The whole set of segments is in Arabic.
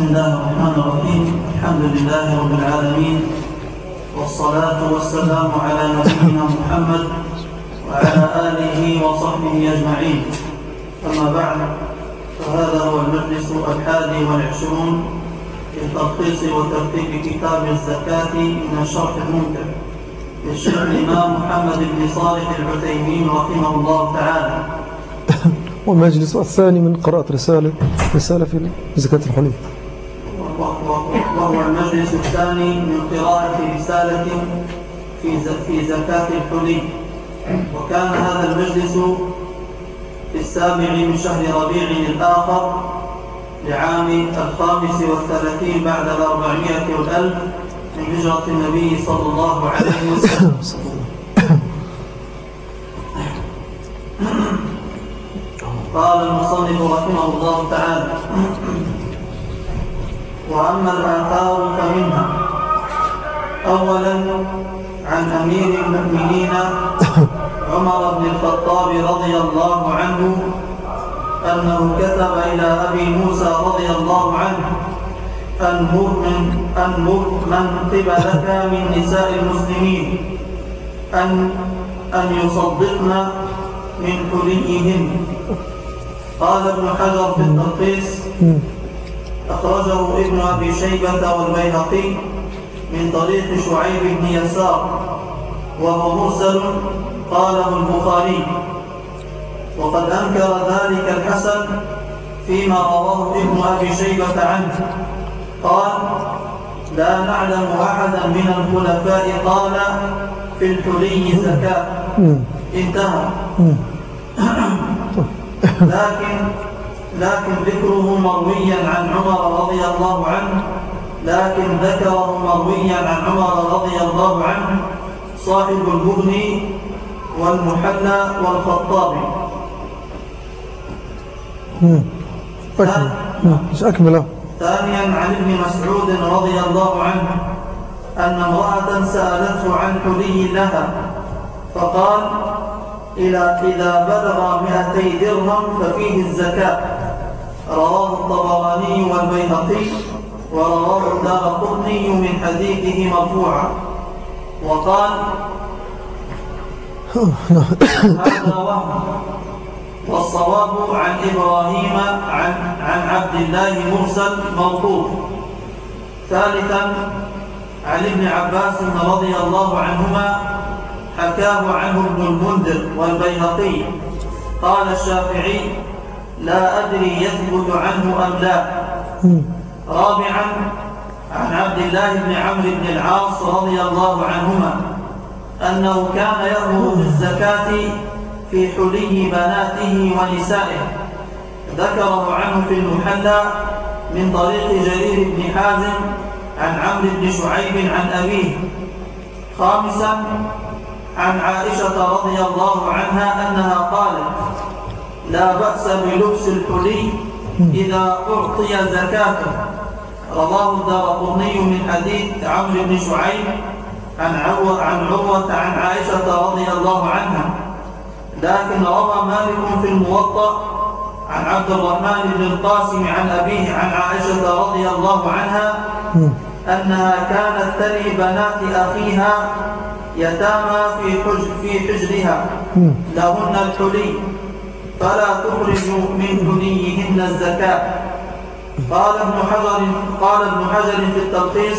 بسم الله الرحمن الرحيم. الحمد لله رب العالمين. والصلاة والسلام على نبينا محمد وعلى آله وصحبه أجمعين. أما بعد فهذا هو المجلس الحادي والعشرون في تلخيص وترتيب كتاب الزكاة من الشرح الممتع للشيخ الإمام محمد بن صالح العثيمين رحمه الله تعالى. والمجلس الثاني من قراءة رسالة رسالة في زكاة الحلي وهو المجلس الثاني من قراءة رسالة في في زكاة الحلي. وكان هذا المجلس في السابع من شهر ربيع الآخر لعام الخامس والثلاثين بعد الأربعمائة والألف من هجرة النبي صلى الله عليه وسلم. قال المصنف رحمه الله تعالى وأما الآثار فمنها. أولا عن أمير المؤمنين عمر بن الخطاب رضي الله عنه أنه كتب إلى أبي موسى رضي الله عنه أن من أن من قبلك من نساء المسلمين أن أن يصدقن من حليهن قال ابن حجر في التلخيص أخرجه ابن أبي شيبة والبيهقي من طريق شعيب بن يسار وهو مرسل قاله البخاري. وقد أنكر ذلك الحسن فيما رواه ابن أبي شيبة عنه. قال لا نعلم أحدا من الخلفاء قال في الحلي زكاة انتهى. لكن لكن ذكره مرويا عن عمر رضي الله عنه لكن ذكره مرويا عن عمر رضي الله عنه صاحب المغني والمحلى والخطابي أكمل. ثانيا عن ابن مسعود رضي الله عنه أن امرأة سألته عن حلي لها فقال إلى إذا بلغ مئتي درهم ففيه الزكاة. رواه الطبراني والبيهقي ورواه الدار قطني من حديثه مرفوعا. وقال هذا وهم. والصواب عن إبراهيم عن, عن عبد الله مرسل موقوف ثالثا عن ابن عباس رضي الله عنهما حكاه عنه ابن المنذر والبيهقي. قال الشافعي لا أدري يثبت عنه أم لا. رابعا عن عبد الله بن عمرو بن العاص رضي الله عنهما أنه كان يأمر بالزكاة في حلي بناته ونسائه. ذكره عنه في المحلى من طريق جرير بن حازم عن عمرو بن شعيب عن أبيه. خامسا عن عائشة رضي الله عنها أنها قالت لا بأس بلبس الحلي إذا أعطي زكاته. رواه الدارقطني من حديث عمرو بن شعيب عن عروة عن عروة عن عائشة رضي الله عنها. لكن روى مالك في الموطأ عن عبد الرحمن بن القاسم عن أبيه عن عائشة رضي الله عنها أنها كانت تري بنات أخيها يتامى في حجر في حجرها. لهن الحلي. فلا تخرج من حليهن الزكاة. قال ابن حجر قال ابن حجر في التلخيص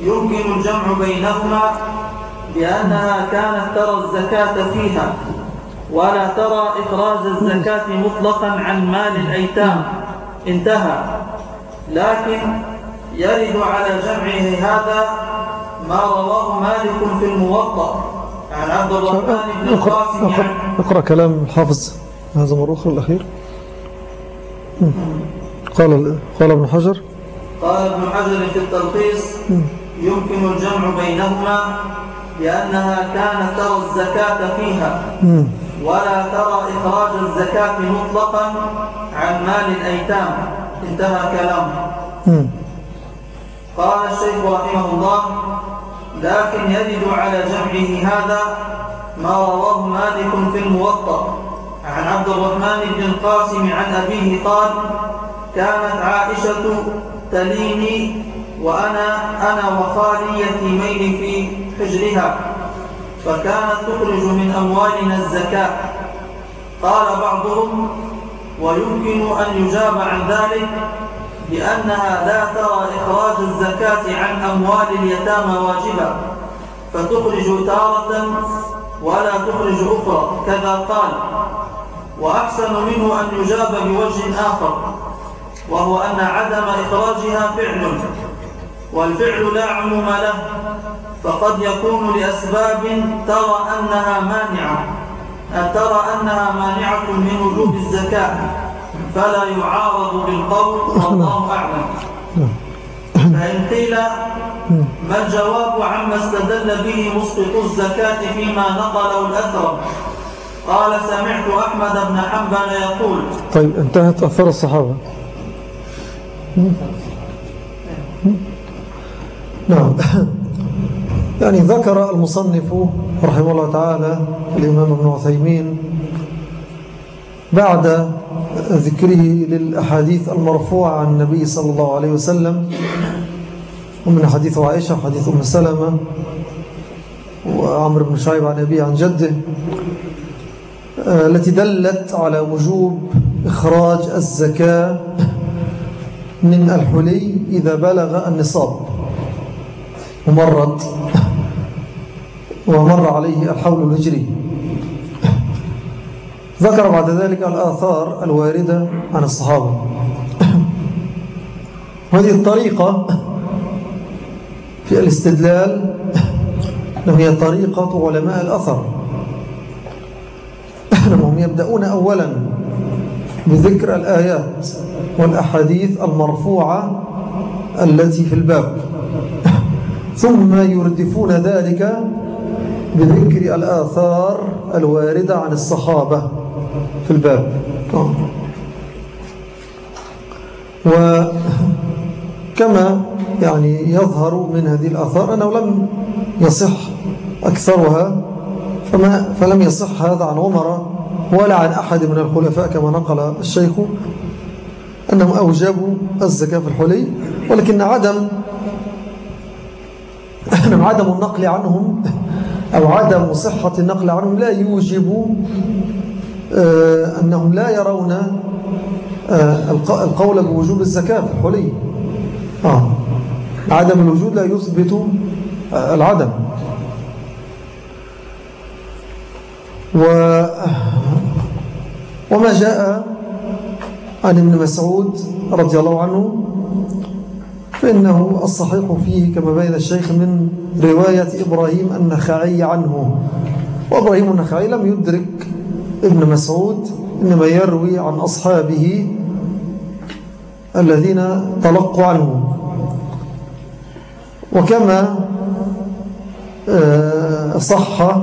يمكن الجمع بينهما لأنها كانت ترى الزكاة فيها ولا ترى إخراج الزكاة مطلقا عن مال الأيتام. انتهى. لكن يرد على جمعه هذا ما رواه مالك في الموطأ. عن عبد الرحمن بن القاسم اقرأ كلام الحافظ. هذا مرة أخرى الأخير. قال قال ابن حجر. قال ابن حجر في التلخيص يمكن الجمع بينهما لأنها كانت ترى الزكاة فيها ولا ترى إخراج الزكاة مطلقا عن مال الأيتام. انتهى كلامه قال الشيخ رحمه الله لكن يرد على جمعه هذا ما رواه مالك في الموطأ. عن عبد الرحمن بن القاسم عن أبيه قال كانت عائشة تليني وأنا أنا وخالي يتيمين في حجرها فكانت تخرج من أموالنا الزكاة. قال بعضهم ويمكن أن يجاب عن ذلك لأنها لا ترى إخراج الزكاة عن أموال اليتامى واجبا فتخرج تارة ولا تخرج أخرى. كذا قال. وأحسن منه أن يجاب بوجه آخر وهو أن عدم إخراجها فعل والفعل لا عموم له فقد يكون لأسباب ترى أنها مانعة ترى أنها مانعة من وجوب الزكاة فلا يعارض بالقول والله أعلم. فإن قيل ما الجواب عما استدل به مسقط الزكاة فيما نقله الأثر؟ قال سمعت أحمد بن حنبل يقول طيب انتهت أثر الصحابة. نعم. يعني ذكر المصنف رحمه الله تعالى الإمام ابن عثيمين بعد ذكره للأحاديث المرفوعة عن النبي صلى الله عليه وسلم ومن حديث عائشة وحديث أم سلمة وعمر بن شعيب عن أبيه عن جده. التي دلت على وجوب إخراج الزكاة من الحلي إذا بلغ النصاب. ومرت ومر عليه الحول الهجري. ذكر بعد ذلك الآثار الواردة عن الصحابة. وهذه الطريقة في الاستدلال هي طريقة علماء الأثر. يبدأون أولا بذكر الآيات والأحاديث المرفوعة التي في الباب. ثم يردفون ذلك بذكر الآثار الواردة عن الصحابة في الباب. وكما يعني يظهر من هذه الآثار أنه لم يصح أكثرها فما فلم يصح هذا عن عمر ولا عن أحد من الخلفاء كما نقل الشيخ أنهم أوجبوا الزكاة في الحلي ولكن عدم عدم النقل عنهم أو عدم صحة النقل عنهم لا يوجب آه، أنهم لا يرون آه، القول بوجوب الزكاة في الحلي آه. عدم الوجود لا يثبت آه، العدم و وما جاء عن ابن مسعود رضي الله عنه فإنه الصحيح فيه كما بين الشيخ من رواية إبراهيم النخعي عنه. وإبراهيم النخعي لم يدرك ابن مسعود إنما يروي عن أصحابه الذين تلقوا عنه. وكما آه، صح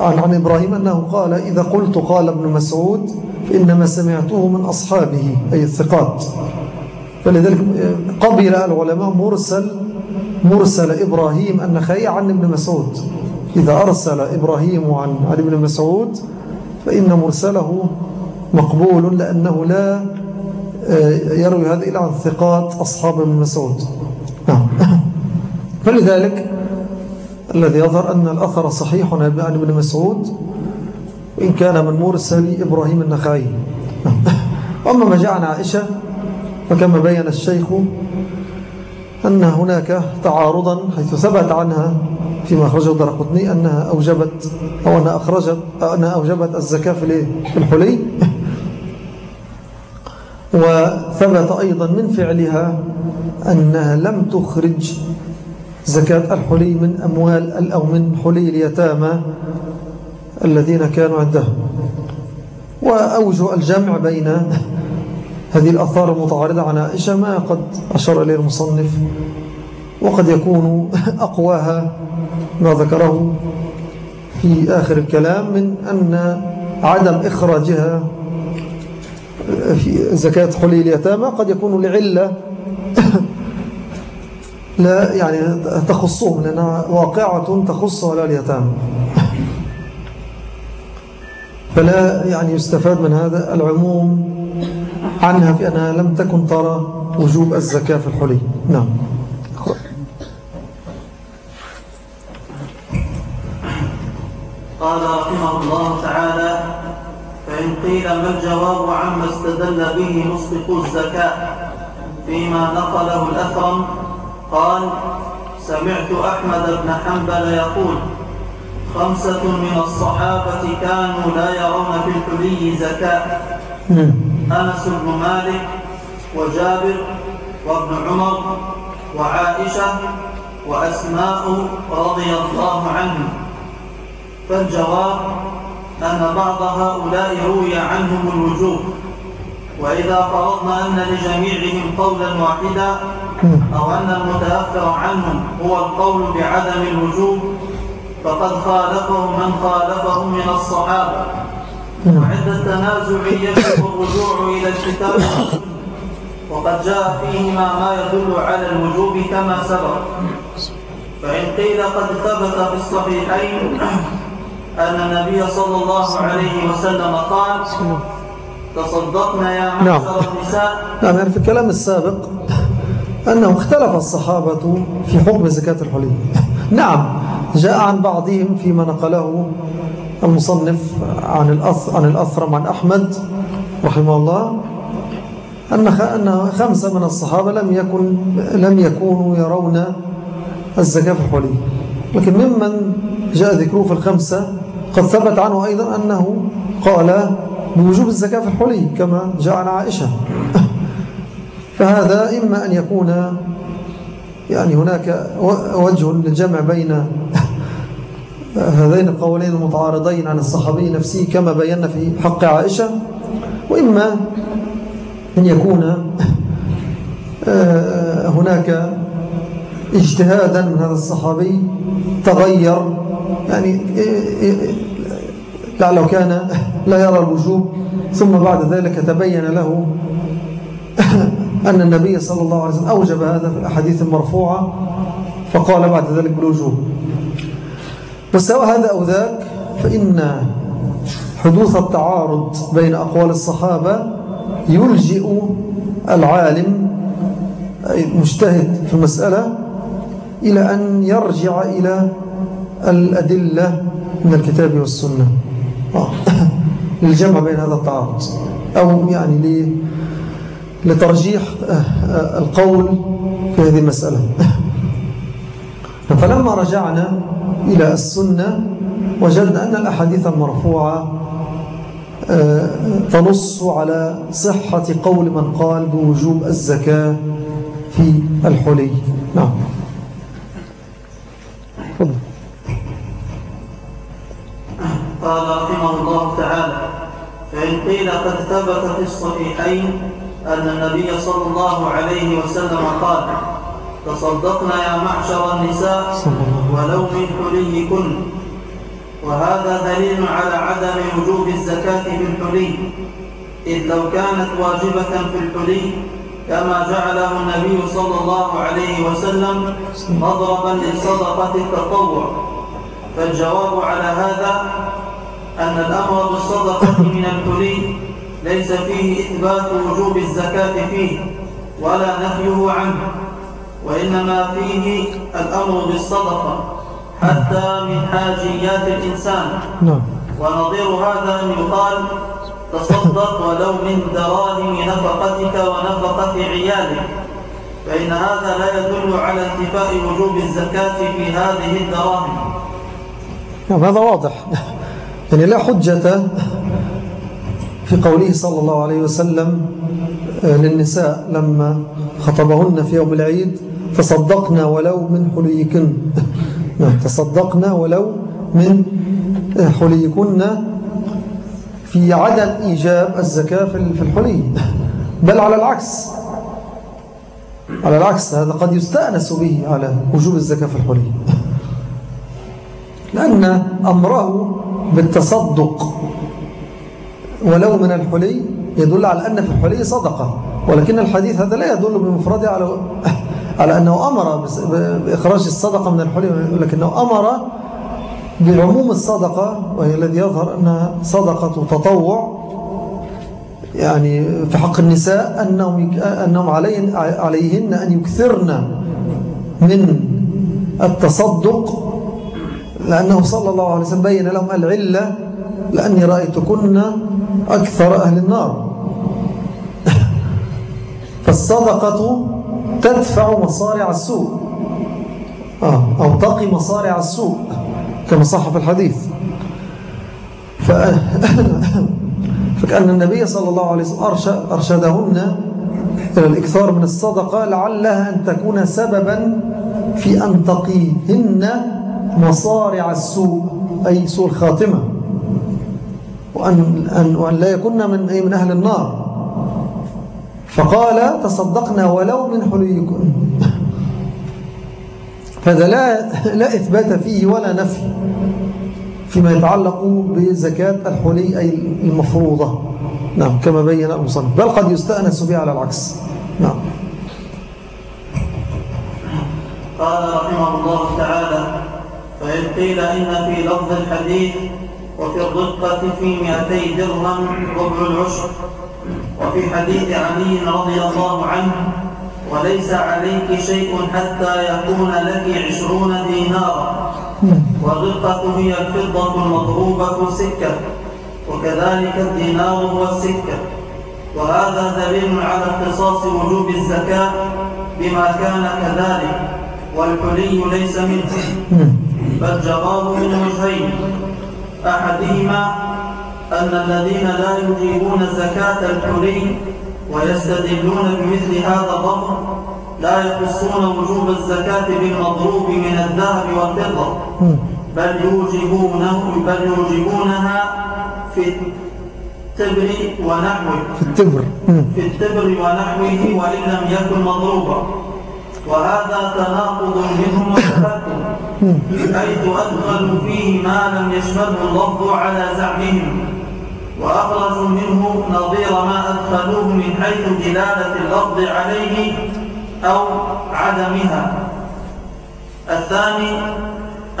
عن, عن إبراهيم أنه قال إذا قلت قال ابن مسعود فإنما سمعته من أصحابه أي الثقات. فلذلك قبل العلماء مرسل مرسل إبراهيم النخعي عن ابن مسعود. إذا أرسل إبراهيم عن, عن ابن مسعود فإن مرسله مقبول لأنه لا آه، يروي هذا إلا عن ثقات أصحاب ابن مسعود. نعم. فلذلك الذي يظهر أن الأثر صحيح عن ابن مسعود وإن كان من مرسل إبراهيم النخعي. وأما ما جاء عن عائشة فكما بين الشيخ أن هناك تعارضا حيث ثبت عنها فيما أخرجه الدرقطني أنها أوجبت أو أنها, أخرجت أنها أوجبت الزكاة في الحلي وثبت أيضا من فعلها أنها لم تخرج زكاة الحلي من أموال أو من حلي اليتامى الذين كانوا عندهم. وأوجه الجمع بين هذه الأثار المتعارضة عن عائشة ما قد أشار إليه المصنف وقد يكون أقواها ما ذكره في آخر الكلام من أن عدم إخراجها في زكاة حلي اليتامى قد يكون لعلة لا يعني تخصهم لأنها واقعة تخص ولا اليتامى فلا يعني يستفاد من هذا العموم عنها في أنها لم تكن ترى وجوب الزكاة في الحلي. نعم. قال رحمه الله تعالى فإن قيل ما الجواب عما استدل به مصدق الزكاة فيما نقله الأثرم قال سمعت أحمد بن حنبل يقول خمسة من الصحابة كانوا لا يرون في الحلي زكاة. أنس بن مالك وجابر وابن عمر وعائشة وأسماء رضي الله عنهم. فالجواب أن بعض هؤلاء روي عنهم الوجوب وإذا فرضنا أن لجميعهم قولا واحدا أو أن المتأخر عنهم هو القول بعدم الوجوب فقد خالفهم من خالفهم من الصحابة. وعند التنازع يجب الرجوع إلى الكتاب وقد جاء فيهما ما يدل على الوجوب كما سبق. فإن قيل قد ثبت في الصحيحين أن النبي صلى الله عليه وسلم قال تصدقنا يا معشر نعم. النساء. نعم يعني في الكلام السابق أنه اختلف الصحابة في حكم زكاة الحلي نعم جاء عن بعضهم فيما نقله المصنف عن عن الأثرم عن أحمد رحمه الله أن أن خمسة من الصحابة لم يكن لم يكونوا يرون الزكاة في الحلي لكن ممن جاء ذكره في الخمسة قد ثبت عنه أيضا أنه قال بوجوب الزكاة في الحلي كما جاء عن عائشة. فهذا إما أن يكون يعني هناك وجه للجمع بين هذين القولين المتعارضين عن الصحابي نفسه كما بينا في حق عائشة وإما أن يكون آه، هناك اجتهادا من هذا الصحابي تغير يعني لعله كان لا يرى الوجوب ثم بعد ذلك تبين له أن النبي صلى الله عليه وسلم أوجب هذا في الأحاديث المرفوعة فقال بعد ذلك بالوجوب وسواء هذا أو ذاك فإن حدوث التعارض بين أقوال الصحابة يلجئ العالم أي مجتهد في المسألة إلى أن يرجع إلى الأدلة من الكتاب والسنة. آه. للجمع بين هذا التعارض. أو يعني لترجيح آه، آه، القول في هذه المسألة. فلما رجعنا إلى السنة وجدنا أن الأحاديث المرفوعة تنص على صحة قول من قال بوجوب الزكاة في الحلي. نعم. قال رحمه الله تعالى فإن قيل قد ثبت في الصحيحين أن النبي صلى الله عليه وسلم قال تصدقنا يا معشر النساء ولو من حليكن. وهذا دليل على عدم وجوب الزكاة في الحلي إذ لو كانت واجبة في الحلي كما جعله النبي صلى الله عليه وسلم مضربا لصدقة التطوع. فالجواب على هذا أن الأمر بالصدقة من الحلي ليس فيه إثبات وجوب الزكاة فيه ولا نفيه عنه. وإنما فيه الأمر بالصدقة حتى من حاجيات الإنسان. نعم. ونظير هذا أن يقال تصدق ولو من دراهم نفقتك ونفقة عيالك. فإن هذا لا يدل على انتفاء وجوب الزكاة في هذه الدراهم. نعم هذا واضح. يعني لا حجة في قوله صلى الله عليه وسلم آه، للنساء لما خطبهن في يوم العيد تصدقنا ولو من حليكن. نعم تصدقنا ولو من حليكن في عدم إيجاب الزكاة في الحلي. بل على العكس على العكس هذا قد يستأنس به على وجوب الزكاة في الحلي. لأن أمره بالتصدق. ولو من الحلي يدل على أن في الحلي صدقة ولكن الحديث هذا لا يدل بمفرده على على أنه أمر بإخراج الصدقة من الحلي ولكنه أمر بعموم الصدقة وهي الذي يظهر أنها صدقة تطوع يعني في حق النساء أنهم, أنهم عليهن, عليهن أن يكثرن من التصدق لأنه صلى الله عليه وسلم بين لهم العلة لأني رأيتكن أكثر أهل النار. فالصدقة تدفع مصارع السوء. آه أو تقي مصارع السوء كما صح في الحديث. فكأن النبي صلى الله عليه وسلم أرشدهن إلى الإكثار من الصدقة لعلها أن تكون سببا في أن تقيهن مصارع السوء أي سوء الخاتمة. وأن, أن وأن لا يكون من, من أهل النار. فقال تصدقنا ولو من حليكم. هذا لا, لا إثبات فيه ولا نفي فيما يتعلق بزكاة الحلي أي المفروضة. نعم كما بين المصنف بل قد يستأنس بها على العكس. نعم. قال رحمه الله تعالى فإن قيل إن في لفظ الحديث وفي الرقة في مئتي درهم ربع العشر. وفي حديث علي رضي الله عنه وليس عليك شيء حتى يكون لك عشرون دينارا. والرقة هي الفضة المضروبة سكة وكذلك الدينار هو السكة. وهذا دليل على اختصاص وجوب الزكاة بما كان كذلك والحلي ليس منه. بل جراه من وجهين. أحدهما أن الذين لا يجيبون زكاة الحلي ويستدلون بمثل هذا الضمر لا يخصون وجوب الزكاة بالمضروب من الذهب والفضة بل يوجبونه بل يوجبونها في التبر ونحوه. في التبر. في التبر ونحوه وإن لم يكن مضروبا. وهذا تناقض منهم وتفكر حيث أدخلوا فيه ما لم يشمله اللفظ على زعمهم. وأخرجوا منه نظير ما أدخلوه من حيث دلالة اللفظ عليه أو عدمها. الثاني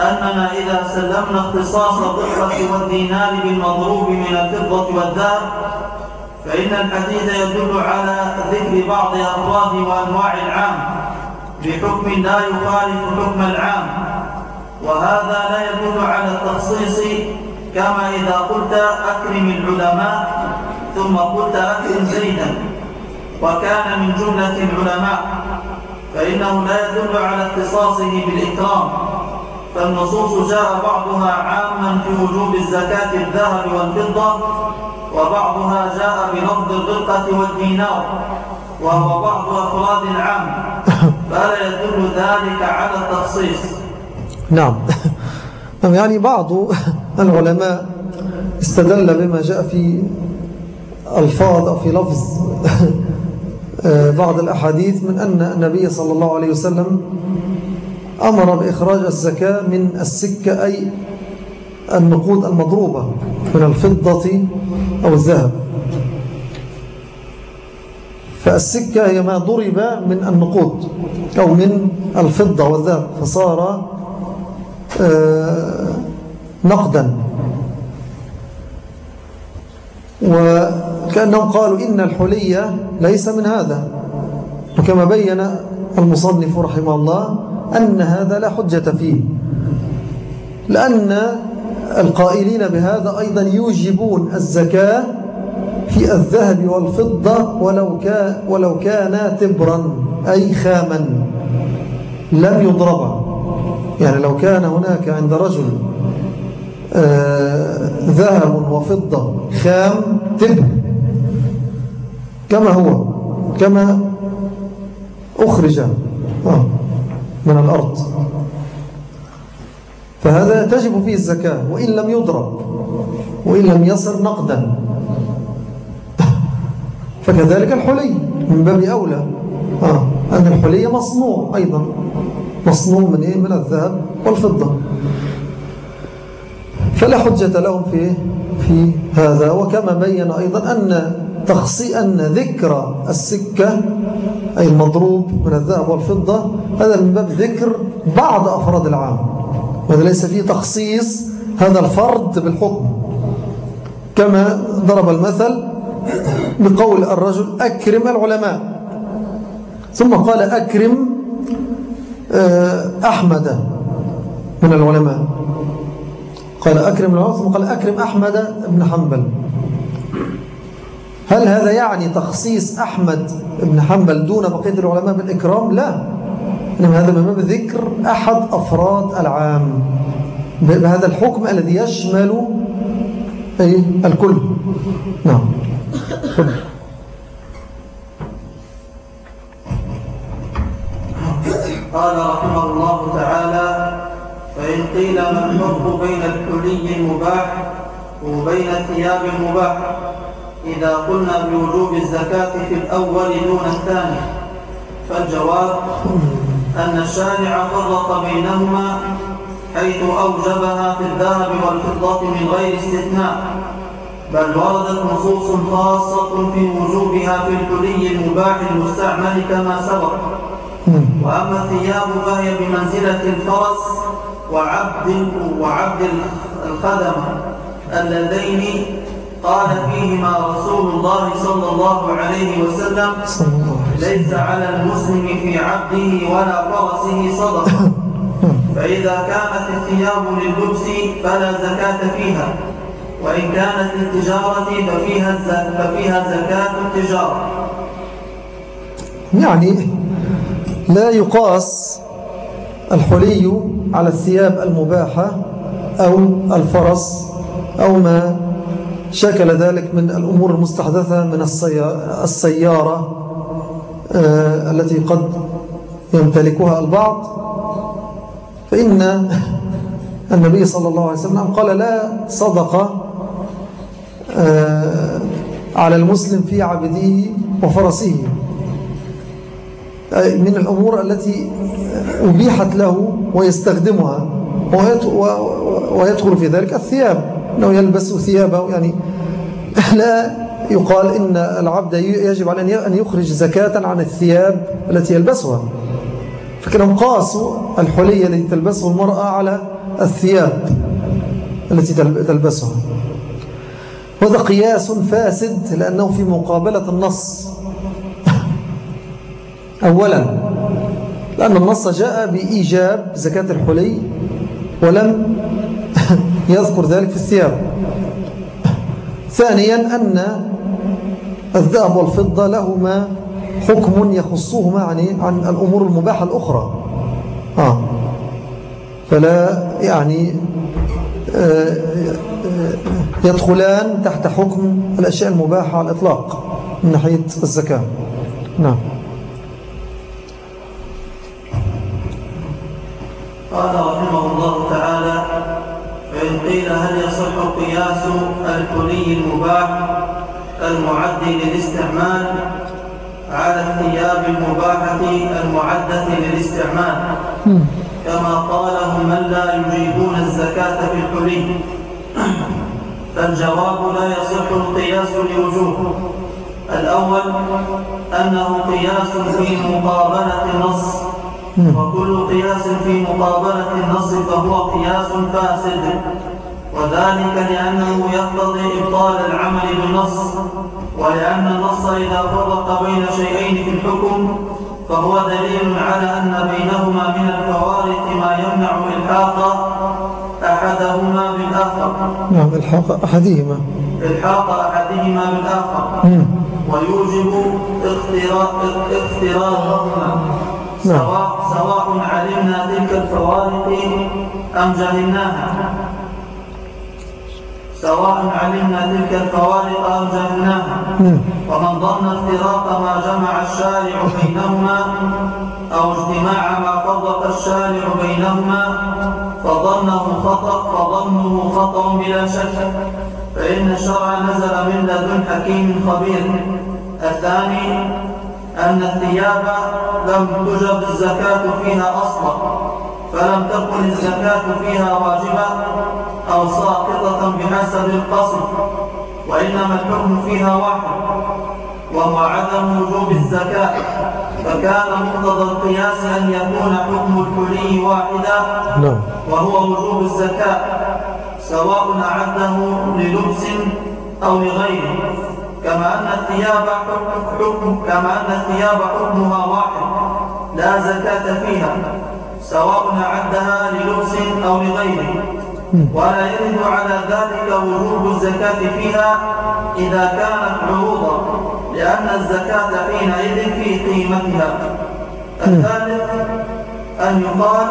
أننا إذا سلمنا اختصاص الضحة والدينار بالمضروب من الفضة والذهب فإن الحديث يدل على ذكر بعض أفراد وأنواع العام. بحكم لا يخالف حكم العام. وهذا لا يدل على التخصيص كما إذا قلت أكرم العلماء ثم قلت أكرم زيدا وكان من جملة العلماء. فإنه لا يدل على اختصاصه بالإكرام. فالنصوص جاء بعضها عاما في وجوب الزكاة الذهب والفضة وبعضها جاء بلفظ الرقة والدينار وهو بعض أفراد العام. فلا يدل ذلك على التخصيص نعم يعني بعض العلماء استدل بما جاء في الفاظ أو في لفظ. بعض الأحاديث من أن النبي صلى الله عليه وسلم أمر بإخراج الزكاة من السكة أي النقود المضروبة من الفضة أو الذهب. فالسكة هي ما ضرب من النقود أو من الفضة والذهب فصار آه، نقدا. وكأنهم قالوا إن الحلية ليس من هذا. وكما بين المصنف رحمه الله أن هذا لا حجة فيه لأن القائلين بهذا أيضا يوجبون الزكاة في الذهب والفضة ولو كان, ولو كان تبرا أي خاما لم يضربا. يعني لو كان هناك عند رجل آه ذهب وفضة خام تبر. كما هو كما أخرج من الأرض. فهذا تجب فيه الزكاة وإن لم يضرب وإن لم يصر نقدا. فكذلك الحلي من باب أولى. آه. أن الحلي مصنوع أيضا. مصنوع من إيه؟ من الذهب والفضة. فلا حجة لهم في في هذا. وكما بين أيضا أن تخصي أن ذكر السكة أي المضروب من الذهب والفضة هذا من باب ذكر بعض أفراد العام. وهذا ليس فيه تخصيص هذا الفرد بالحكم. كما ضرب المثل بقول الرجل أكرم العلماء. ثم قال أكرم آه، أحمد من العلماء. قال أكرم العلماء ثم قال أكرم أحمد بن حنبل. هل هذا يعني تخصيص أحمد بن حنبل دون بقية العلماء بالإكرام؟ لا. إنما هذا من ذكر أحد أفراد العام. بهذا الحكم الذي يشمل أي الكل. نعم. قال رحمه الله تعالى فإن قيل ما الفرق بين الحلي المباح وبين الثياب المباح إذا قلنا بوجوب الزكاة في الأول دون الثاني فالجواب أن الشارع فرق بينهما حيث أوجبها في الذهب والفضة من غير استثناء بل وردت نصوص خاصة في وجوبها في الحلي المباح المستعمل كما سبق. وأما الثياب فهي بمنزلة الفرس وعبد وعبد الخدم اللذين قال فيهما رسول الله صلى الله عليه وسلم ليس على المسلم في عبده ولا فرسه صدقة. فإذا كانت الثياب للبس فلا زكاة فيها وإن كانت للتجارة ففيها ففيها زكاة التجارة. يعني لا يقاس الحلي على الثياب المباحة أو الفرس أو ما شكل ذلك من الأمور المستحدثة من السيارة آه، التي قد يمتلكها البعض. فإن النبي صلى الله عليه وسلم قال لا صدقة آه، على المسلم في عبده وفرسه. من الأمور التي أبيحت له ويستخدمها ويدخل في ذلك الثياب. أنه يلبس ثيابه يعني لا يقال إن العبد يجب على أن يخرج زكاة عن الثياب التي يلبسها. فكانوا قاسوا الحلية التي تلبسه المرأة على الثياب التي تلبسها. وهذا قياس فاسد لأنه في مقابلة النص. أولا لأن النص جاء بإيجاب زكاة الحلي ولم يذكر ذلك في الثياب. ثانيا أن الذهب والفضة لهما حكم يخصهما عن عن الأمور المباحة الأخرى. آه. فلا يعني آه، آه، يدخلان تحت حكم الأشياء المباحة على الإطلاق من ناحية الزكاة. نعم. قال رحمه الله تعالى فإن قيل هل يصح قياس الكلي المباح المعد للاستعمال على الثياب المباحة المعدة للاستعمال؟ كما قاله من لا يجيبون الزكاة في الحلي فالجواب لا يصح القياس لوجوه. الأول أنه قياس في مقابلة النص وكل قياس في مقابلة النص فهو قياس فاسد. وذلك لأنه يقتضي إبطال العمل بالنص. ولأن النص إذا فرق بين شيئين في الحكم فهو دليل على أن بينهما من الفوارق ما يمنع إلحاق أحدهما بالآخر. نعم إلحاق أحدهما. إلحاق أحدهما بالآخر. ويوجب اختراقهما. سواء, سواء علمنا تلك الفوارق أم جهلناها. سواء علمنا تلك الفوارق أم جهلناها. ومن ظن افتراق ما جمع الشارع بينهما أو اجتماع ما فرق الشارع بينهما فظنه خطأ فظنه خطأ بلا شك. فإن الشرع نزل من لدن حكيم خبير. الثاني أن الثياب لم تجب الزكاة فيها أصلا فلم تكن الزكاة فيها واجبة أو ساقطة بحسب القصر وإنما الحكم فيها واحد وهو عدم وجوب الزكاة فكان مقتضى القياس أن يكون حكم الكلي واحدا نعم. وهو وجوب الزكاة سواء أعده للبس أو لغيره كما أن الثياب حكم كما أن الثياب حكمها واحد. لا زكاة فيها سواء أعدها للبس أو لغيره. ولا يرد على ذلك وجوب الزكاة فيها إذا كانت عروضا لأن الزكاة حينئذ في قيمتها. الثالث أن يقال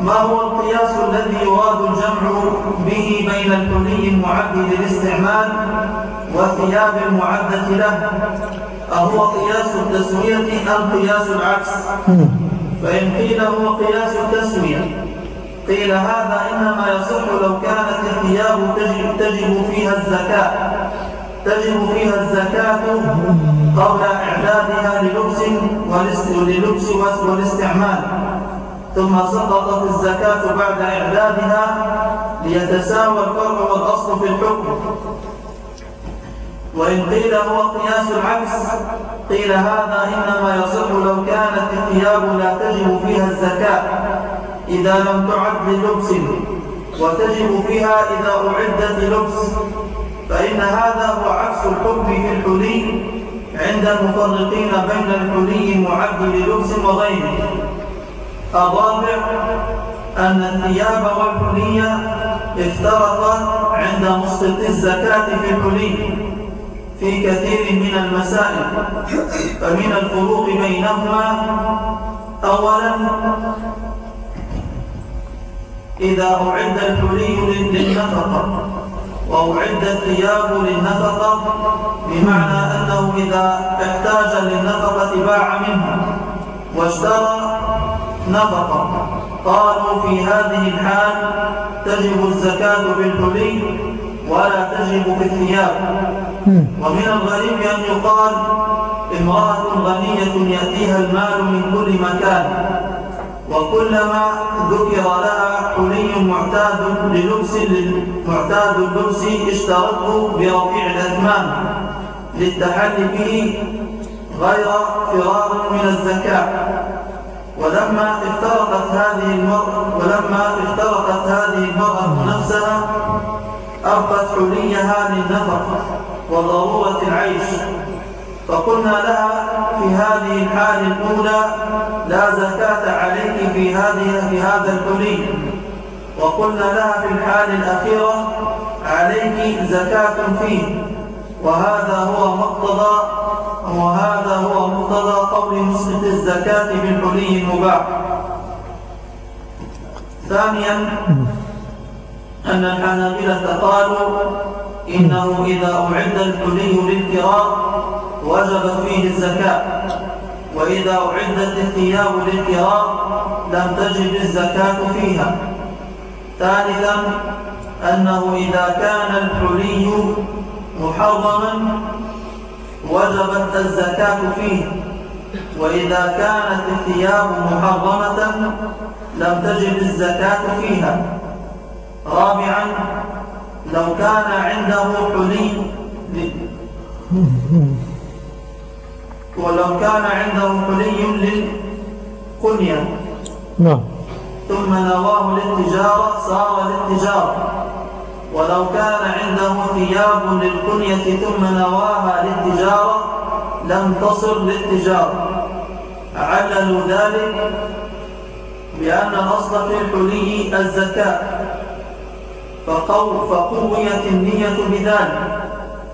ما هو القياس الذي يراد الجمع به بين الكلي المعد للاستعمال والثياب المعدة له؟ أهو قياس التسوية أم قياس العكس؟ فإن قيل هو قياس التسوية قيل هذا إنما يصح لو كانت الثياب تجب, تجب فيها الزكاة. تجب فيها الزكاة قبل إعدادها للبس والاستعمال. ثم سقطت الزكاة بعد إعدادها ليتساوى الفرع والأصل في الحكم. وإن قيل هو قياس العكس قيل هذا إنما يصح لو كانت الثياب لا تجب فيها الزكاة إذا لم تعد للبس وتجب فيها إذا أعدت للبس فإن هذا هو عكس الحكم في الحلي عند المفرقين بين الحلي المعد للبس وغيره. الرابع أن الثياب والحلية افترقا عند مسقط الزكاة في الحلي في كثير من المسائل. فمن الفروق بينهما أولا إذا أعد الحلي للنفقة وأعد الثياب للنفقة بمعنى أنه إذا احتاج للنفقة باع منها واشترى نفقة قالوا في هذه الحال تجب الزكاة في الحلي ولا تجب في الثياب. ومن الغريب أن يقال امرأة غنية يأتيها المال من كل مكان وكلما ذكر لها حلي معتاد للبس معتاد اللبس اشترته برفيع الأثمان للتحلي به غير فرار من الزكاة. ولما افترقت هذه المرأة ولما افترقت هذه المرأة نفسها أبقت حليها للنفقة وضرورة العيش. فقلنا لها في هذه الحال الأولى لا زكاة عليك في هذه في هذا الحلي. وقلنا لها في الحال الأخيرة عليك زكاة فيه. وهذا هو مقتضى وهذا هو مقتضى قول مسقط الزكاة بالحلي المباح ثانيا أن الحنابلة قالوا إنه إذا أعد الحلي للكراء وجب فيه الزكاة وإذا أعدت الثياب للكراء لم تجب الزكاة فيها. ثالثا أنه إذا كان الحلي محرما وجبت الزكاة فيه. وإذا كانت الثياب محرمة لم تجب الزكاة فيها. رابعا لو كان عنده حلي ولو كان عنده حلي للقنية نعم. ثم نواه للتجارة صار للتجارة. ولو كان عنده ثياب للقنية ثم نواها للتجارة لم تصل للتجارة. عللوا ذلك بأن الأصل في الحلي الزكاة. فقويت النية بذلك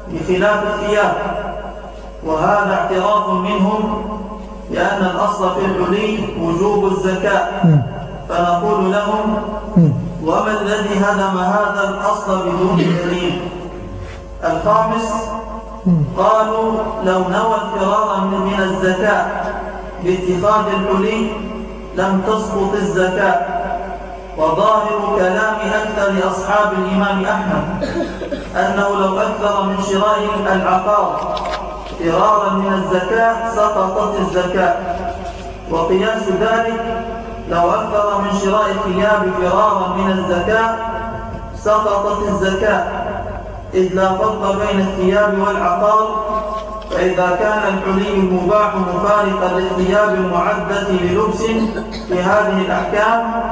بخلاف الثياب. وهذا اعتراف منهم بأن الأصل في الحلي وجوب الزكاة. فنقول لهم وما الذي هدم هذا الأصل بدون دليل؟ الخامس قالوا لو نوى الفرار من الزكاة باتخاذ الحلي لم تسقط الزكاة وظاهر كلام أكثر أصحاب الإمام أحمد أنه لو أكثر من شراء العقار فرارا من الزكاة سقطت الزكاة. وقياس ذلك لو أكثر من شراء الثياب فرارا من الزكاة سقطت الزكاة. إذ لا فرق بين الثياب والعقار فإذا كان الحلي المباح مفارقا للثياب المعدة للبس في هذه الأحكام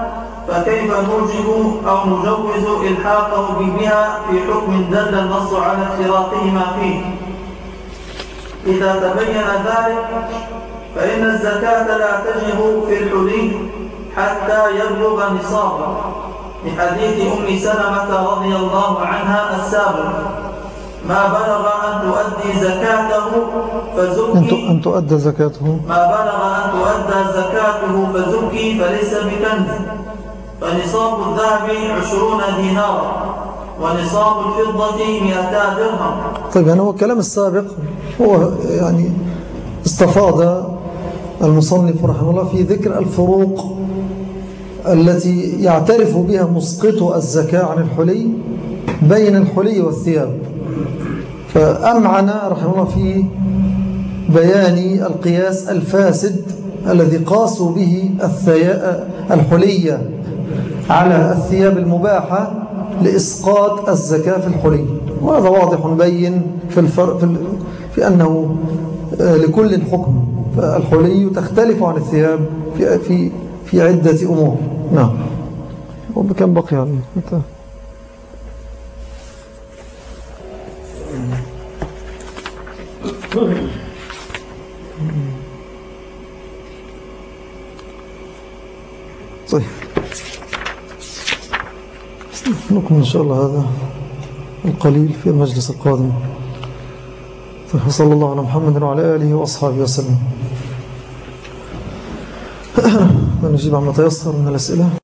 فكيف نوجب أو نجوز إلحاقه بها في حكم دل النص على اختراقهما فيه؟ إذا تبين ذلك فإن الزكاة لا تجب في الحلي حتى يبلغ نصابا لحديث أم سلمة رضي الله عنها السابق ما بلغ أن تؤدي زكاته فزكي. أن تؤدى زكاته. ما بلغ أن تؤدى زكاته فزكي فليس بكنز. فنصاب الذهب عشرون دينارا ونصاب الفضة مئتا درهم. طيب يعني هو الكلام السابق هو يعني استفاض المصنف رحمه الله في ذكر الفروق التي يعترف بها مسقط الزكاة عن الحلي بين الحلي والثياب. فأمعن رحمه الله في بيان القياس الفاسد الذي قاسوا به الحلية على الثياب المباحة لإسقاط الزكاة في الحلي. وهذا واضح بين في, الفرق في, في أنه آه، لكل حكم. فالحلي تختلف عن الثياب في, في, في عدة أمور. نعم. وبكم بقي؟ يعني طيب. نكمل إن شاء الله هذا القليل في المجلس القادم. طيب، صلى الله على محمد وعلى آله وأصحابه وسلم. نجيب عما تيسر من الأسئلة.